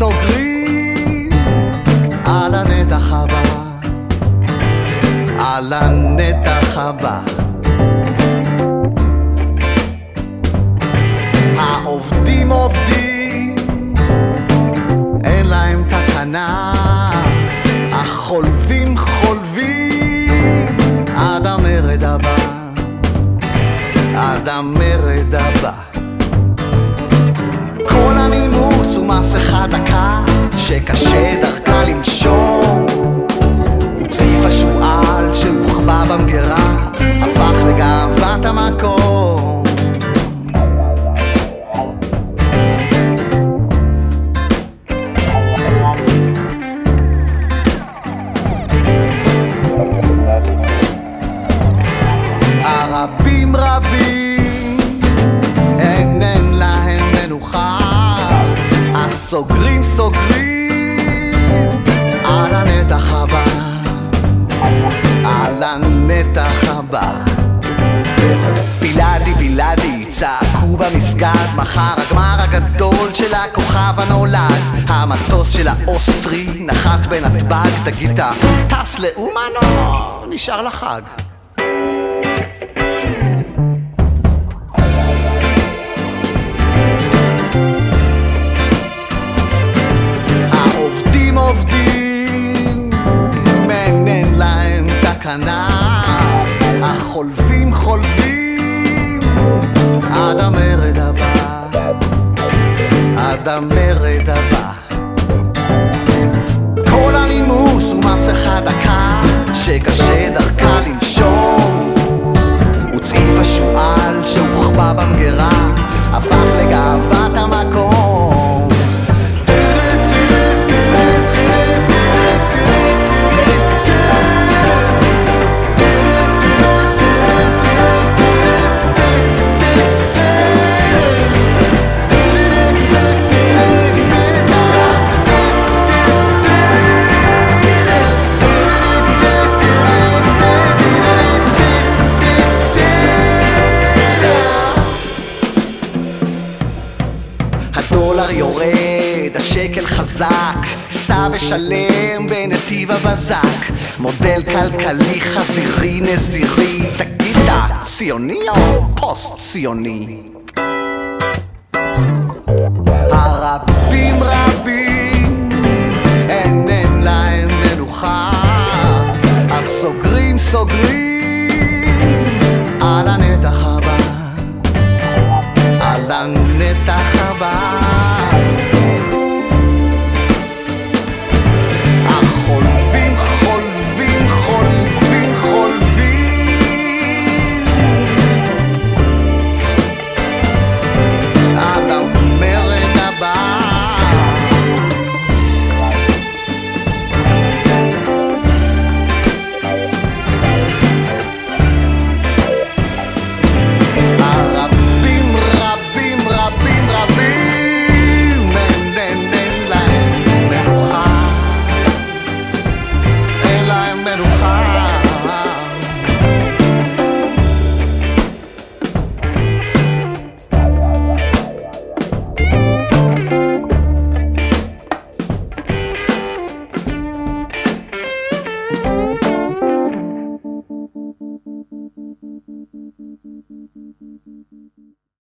סוגרים על הנתח הבא, על הנתח הבא. מסכה דקה, שקשה דרכה לנשום. הסוגרים סוגרים על הנתח הבא, על הנתח הבא. בלעדי בלעדי צעקו במסגד מחר הגמר הגדול של הכוכב הנולד המטוס של האוסטרי נחת בנתב"ג תגיד טס לאומן או נשאר לחג? תקנה, החולבים חולבים עד המרד הבא, עד המרד הבא. הדולר יורד, השקל חזק, סע ושלם בנתיב הבזק. מודל כלכלי חזירי נזירי, תגיד לה, ציוני או פוסט-ציוני? הרבים רבים, אין, אין להם מנוחה, הסוגרים סוגרים על הנתח הבא. על הנתח הבא.